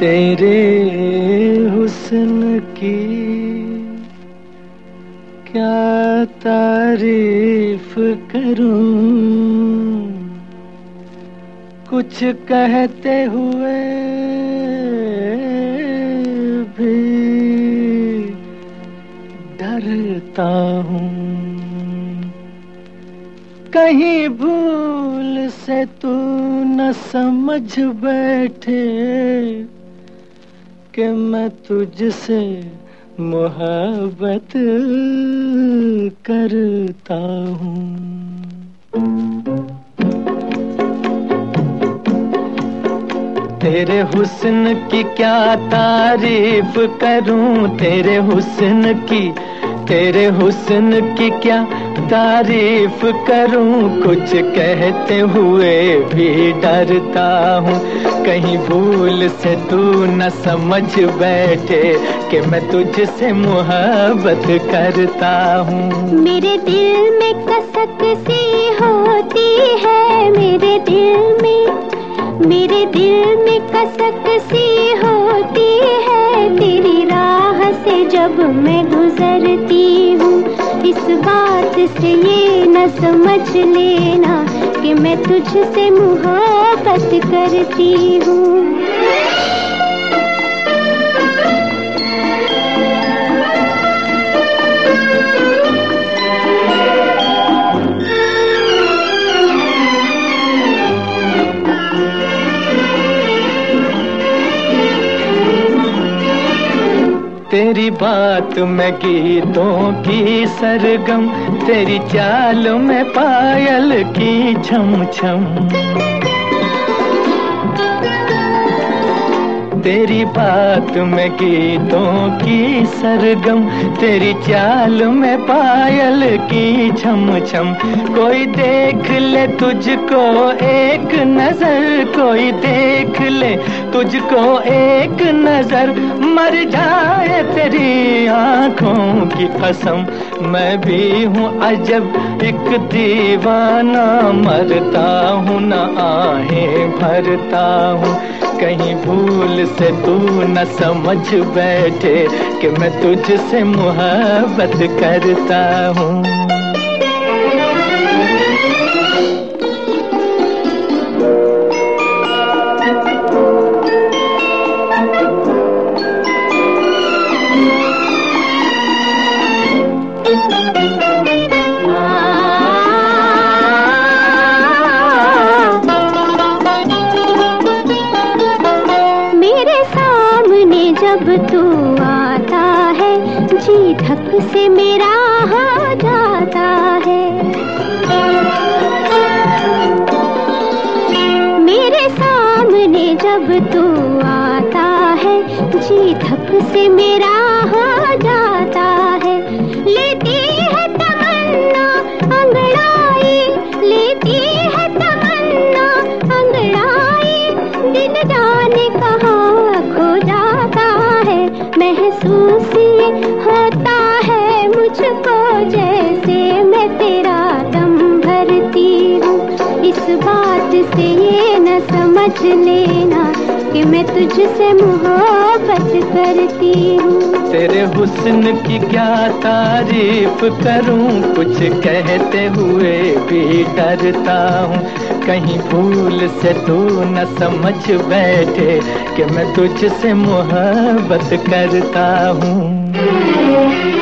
तेरे हुस्न की क्या तारीफ़ करूँ? कुछ कहते हुए भी डरता हूँ। कहीं भूल से तू न समझ बैठे। कि मैं तुझसे मोहब्बत करता हूँ। तेरे हुस्न की क्या तारीफ़ करूँ? तेरे हुस्न की, तेरे हुस्न की क्या तारीफ़ करूँ, कुछ कहते हुए भी डरता हूँ। कहीं भूल से तू न समझ बैठे कि मैं तुझसे मोहब्बत करता हूँ। मेरे दिल में कसक सी होती है, मेरे दिल में, मेरे दिल में कसक सी होती है। तेरी राह से जब मैं गुजरती हूँ, इस बात से ये न समझ लेना कि मैं तुझसे मुहाबत करती हूँ। तेरी बात में गीतों की सरगम तेरी चाल में पायल की छम छम तेरी बात में गीतों की सरगम, तेरी चाल में पायल की छम छम कोई देख ले तुझको एक नज़र, कोई देख ले तुझको एक नज़र। मर जाए तेरी आँखों की कसम, मैं भी हूँ अजब, एक दीवाना। मरता हूँ न आहे, भरता हूँ। कहीं भूल से तू न समझ बैठे कि मैं तुझसे मोहब्बत करता हूँ। जब तू आता है, जी धक से मेरा हो जाता है। मेरे सामने जब तू आता है, जी धक से मेरा हो जाता है। लेती महसूस होता है मुझको जैसे मैं तेरा दम भरती हूँ। इस बात से ये न समझ लेना कि मैं तुझसे मोहब्बत करती हूँ। तेरे हुस्न की क्या तारीफ़ करूँ? कुछ कहते हुए भी डरता हूँ। कहीं भूल से तू न समझ बैठे कि मैं तुझसे मोहब्बत करता हूँ।